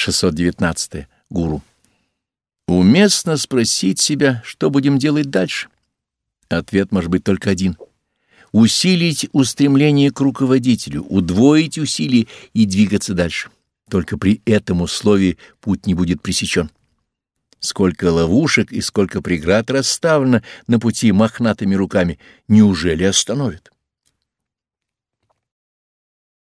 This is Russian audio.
619. Гуру. Уместно спросить себя, что будем делать дальше. Ответ может быть только один. Усилить устремление к руководителю, удвоить усилия и двигаться дальше. Только при этом условии путь не будет пресечен. Сколько ловушек и сколько преград расставлено на пути мохнатыми руками, неужели остановят?